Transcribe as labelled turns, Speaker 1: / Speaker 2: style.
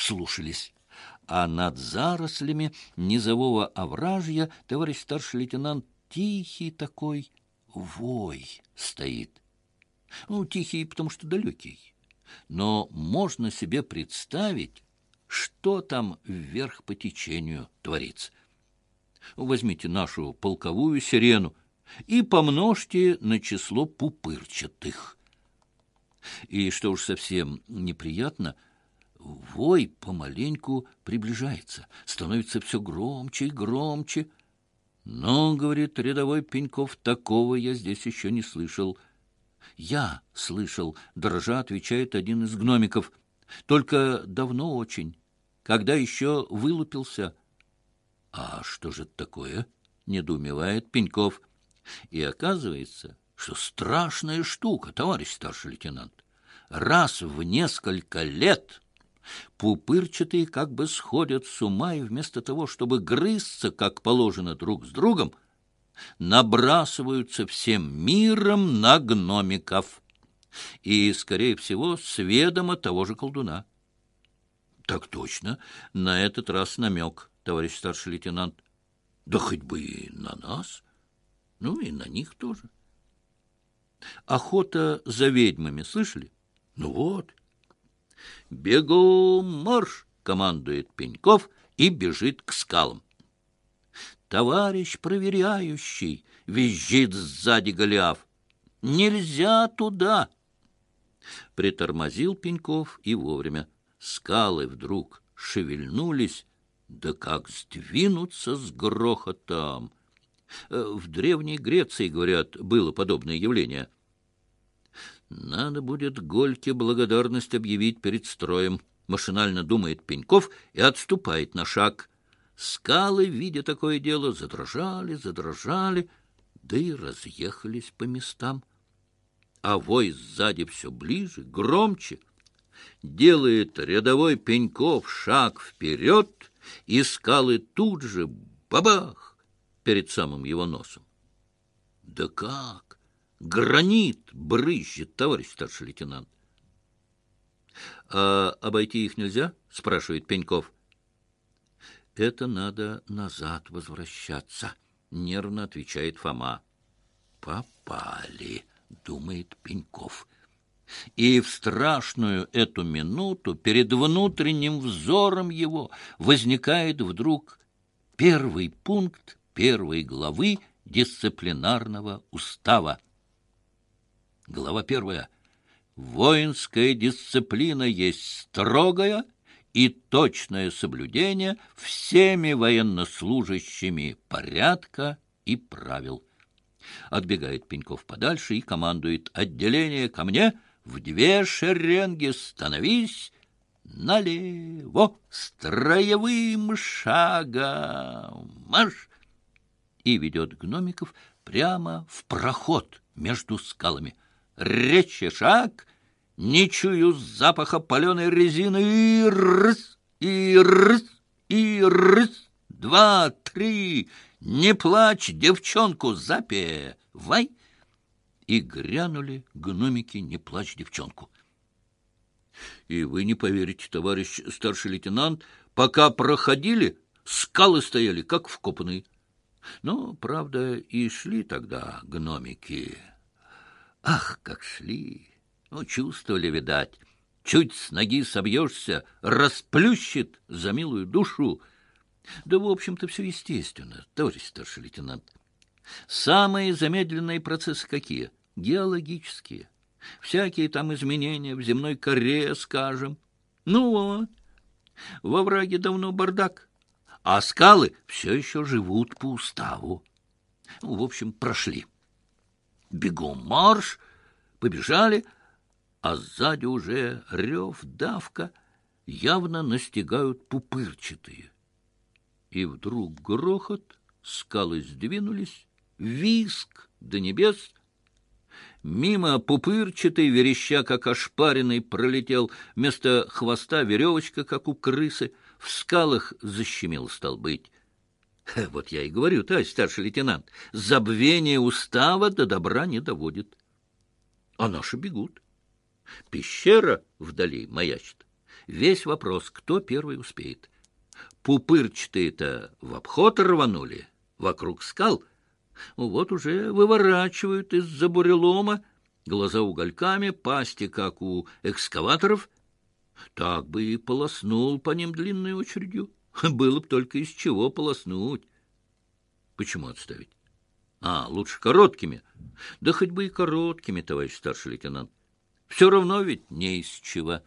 Speaker 1: вслушались. А над зарослями низового овражья товарищ старший лейтенант тихий такой вой стоит. Ну, тихий, потому что далекий. Но можно себе представить, что там вверх по течению творится. Возьмите нашу полковую сирену и помножьте на число пупырчатых. И что уж совсем неприятно, вой помаленьку приближается, становится все громче и громче. Но, говорит рядовой Пеньков, такого я здесь еще не слышал. Я слышал, дрожа отвечает один из гномиков. Только давно очень, когда еще вылупился. А что же это такое? Недоумевает Пеньков. И оказывается, что страшная штука, товарищ старший лейтенант. Раз в несколько лет пупырчатые как бы сходят с ума, и вместо того, чтобы грызться, как положено, друг с другом, набрасываются всем миром на гномиков. И, скорее всего, с ведома того же колдуна. Так точно, на этот раз намек, товарищ старший лейтенант. Да хоть бы и на нас, ну и на них тоже. Охота за ведьмами, слышали? Ну вот. «Бегом марш!» — командует Пеньков и бежит к скалам. «Товарищ проверяющий!» — визжит сзади Голиаф. «Нельзя туда!» Притормозил Пеньков и вовремя. Скалы вдруг шевельнулись, да как сдвинуться с грохотом! Э, в Древней Греции, говорят, было подобное явление. Надо будет Гольке благодарность объявить перед строем. Машинально думает Пеньков и отступает на шаг. Скалы, видя такое дело, задрожали, задрожали, да и разъехались по местам. А вой сзади все ближе, громче. Делает рядовой Пеньков шаг вперед, и скалы тут же бабах перед самым его носом. Да как? Гранит брызжет, товарищ старший лейтенант. — А обойти их нельзя? — спрашивает Пеньков. — Это надо назад возвращаться, — нервно отвечает Фома. — Попали, — думает Пеньков. И в страшную эту минуту перед внутренним взором его возникает вдруг первый пункт первой главы дисциплинарного устава. Глава первая. Воинская дисциплина есть строгое и точное соблюдение всеми военнослужащими порядка и правил. Отбегает Пеньков подальше и командует «Отделение ко мне! В две шеренги становись!» налево, строевым шагом, марш! И ведет гномиков прямо в проход между скалами. Речи шаг, не чую запаха паленой резины, и рыс, и рыс, и рыс, два, три, не плачь, девчонку, запевай! И грянули гномики «Не плачь, девчонку». И вы не поверите, товарищ старший лейтенант, пока проходили, скалы стояли, как вкопанные. Но, правда, и шли тогда гномики. Ах, как шли! Ну, чувствовали, видать. Чуть с ноги собьешься, расплющит за милую душу. Да, в общем-то, все естественно, товарищ старший лейтенант. Самые замедленные процессы какие? Геологические. Всякие там изменения в земной коре, скажем. Ну вот, во враге давно бардак, а скалы все еще живут по уставу. Ну, в общем, прошли. Бегом марш, побежали, а сзади уже рев, давка, явно настигают пупырчатые. И вдруг грохот, скалы сдвинулись, виск до небес — Мимо пупырчатый, вереща, как ошпаренный, пролетел. Вместо хвоста веревочка, как у крысы. В скалах защемил стал быть. Вот я и говорю, товарищ старший лейтенант, забвение устава до добра не доводит. А наши бегут. Пещера вдали маячит. Весь вопрос, кто первый успеет. Пупырчатые-то в обход рванули, вокруг скал. Вот уже выворачивают из-за бурелома, глаза угольками, пасти, как у экскаваторов. Так бы и полоснул по ним длинной очередью. Было бы только из чего полоснуть. Почему отставить? А, лучше короткими. Да хоть бы и короткими, товарищ старший лейтенант. Все равно ведь не из чего.